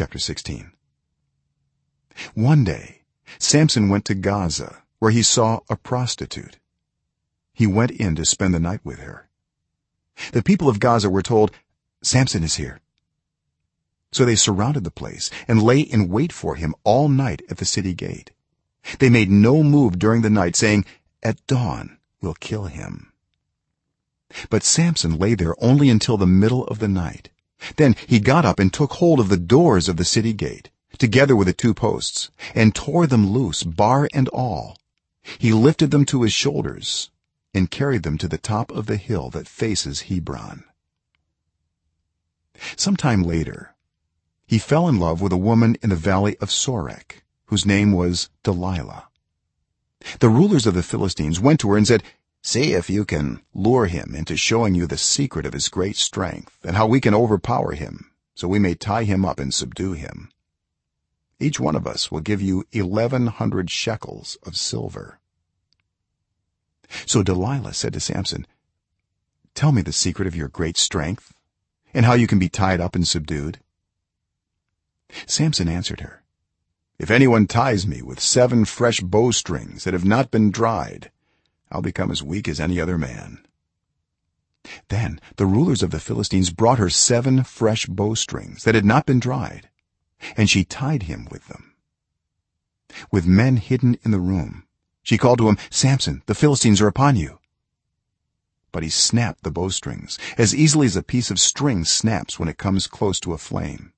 chapter 16 one day samson went to gaza where he saw a prostitute. He went in to spend the night with her. The people of gaza were told samson is here. So they surrounded the place and lay in wait for him all night at the city gate. They made no move during the night saying at dawn we'll kill him. But samson lay there only until the middle of the night then he got up and took hold of the doors of the city gate together with the two posts and tore them loose bar and all. He lifted them to his shoulders and carried them to the top of the hill that faces hebron. Some time later he fell in love with a woman in the valley of sorek whose name was delilah. The rulers of the philistines went to her and said see if you can lure him into showing you the secret of his great strength and how we can overpower him so we may tie him up and subdue him. Each one of us will give you 1100 shekels of silver. So delilah said to samson tell me the secret of your great strength and how you can be tied up and subdued. Samson answered her if anyone ties me with seven fresh bowstrings that have not been dried i'll become as weak as any other man. Then the rulers of the philistines brought her seven fresh bowstrings that had not been dried and she tied him with them. With men hidden in the room she called to him samson the philistines are upon you. But he snapped the bowstrings as easily as a piece of string snaps when it comes close to a flame.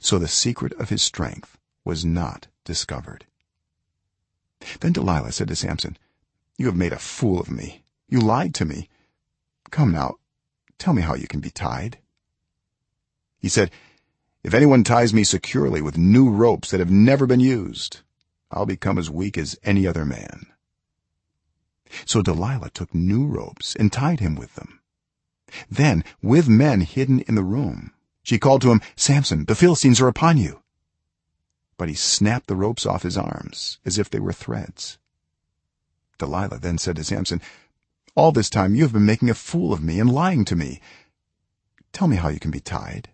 So the secret of his strength was not discovered. Then delilah said to samson you have made a fool of me. You lied to me. Come now tell me how you can be tied. He said if anyone ties me securely with new ropes that have never been used i'll become as weak as any other man. So delilah took new ropes and tied him with them. Then with men hidden in the room she called to him samson the philistines are upon you. But he snapped the ropes off his arms as if they were threads delilah then said to samson all this time you have been making a fool of me and lying to me. Tell me how you can be tied.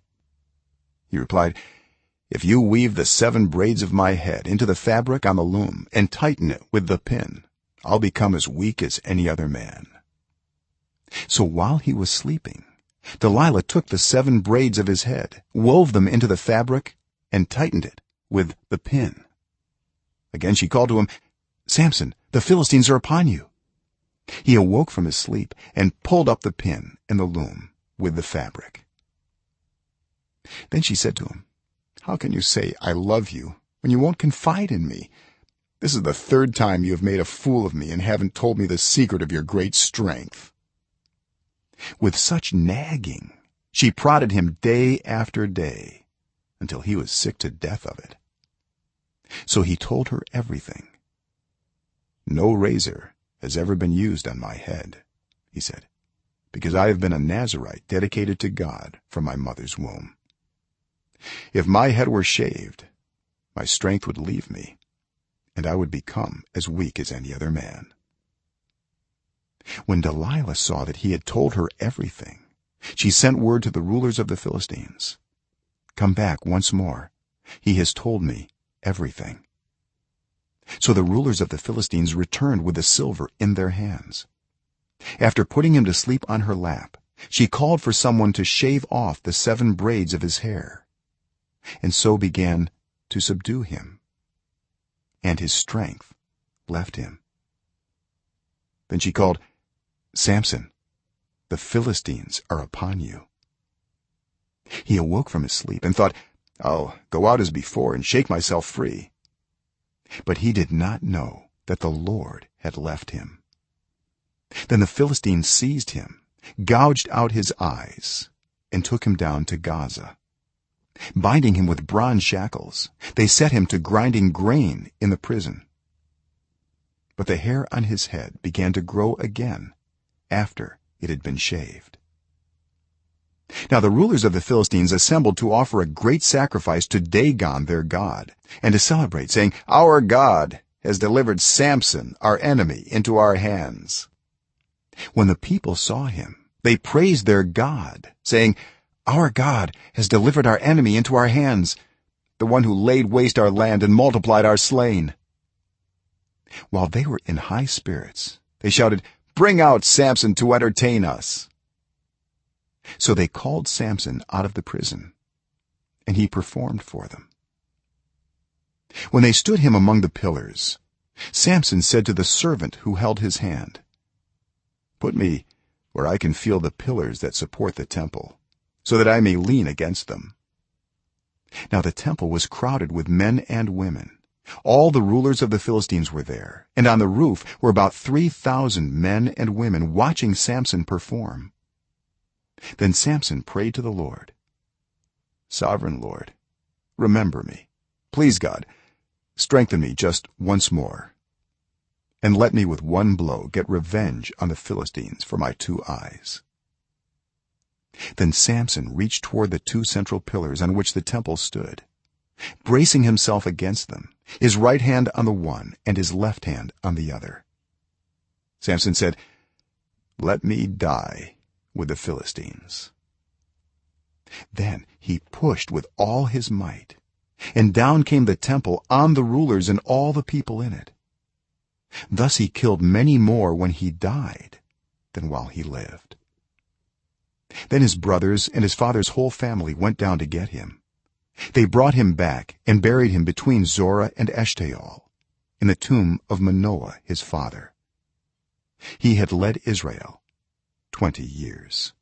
He replied if you weave the seven braids of my head into the fabric on the loom and tighten it with the pin i'll become as weak as any other man. So while he was sleeping delilah took the seven braids of his head wove them into the fabric and tightened it with the pin. Again she called to him samson the philistines are upon you. He awoke from his sleep and pulled up the pin and the loom with the fabric. Then she said to him how can you say i love you when you won't confide in me? This is the third time you have made a fool of me and haven't told me the secret of your great strength. With such nagging she prodded him day after day until he was sick to death of it. So he told her everything no razor has ever been used on my head he said because i have been a nazirite dedicated to god from my mother's womb. If my head were shaved my strength would leave me and i would become as weak as any other man. When delilah saw that he had told her everything she sent word to the rulers of the philistines come back once more. He has told me everything so the rulers of the philistines returned with the silver in their hands. After putting him to sleep on her lap she called for someone to shave off the seven braids of his hair. And so began to subdue him and his strength left him. Then she called samson the philistines are upon you. He awoke from his sleep and thought i'll go out as before and shake myself free but he did not know that the lord had left him. Then the philistines seized him gouged out his eyes and took him down to gaza. Binding him with bronze shackles they set him to grinding grain in the prison. But the hair on his head began to grow again after it had been shaved now the rulers of the philistines assembled to offer a great sacrifice to dagon their god and to celebrate saying our god has delivered samson our enemy into our hands. When the people saw him they praised their god saying our god has delivered our enemy into our hands the one who laid waste our land and multiplied our slain. While they were in high spirits they shouted bring out samson to entertain us so they called samson out of the prison and he performed for them. When they stood him among the pillars samson said to the servant who held his hand put me where i can feel the pillars that support the temple so that i may lean against them. Now the temple was crowded with men and women. All the rulers of the philistines were there and on the roof were about 3000 men and women watching samson perform then samson prayed to the lord. Sovereign lord remember me. Please god strengthen me just once more. And let me with one blow get revenge on the philistines for my two eyes. Then samson reached toward the two central pillars on which the temple stood. Bracing himself against them his right hand on the one and his left hand on the other. Samson said let me die with the philistines. Then he pushed with all his might and down came the temple on the rulers and all the people in it. Thus he killed many more when he died than while he lived. Then his brothers and his father's whole family went down to get him. They brought him back and buried him between zorah and eshtaol in the tomb of manoah his father. He had led israel 20 years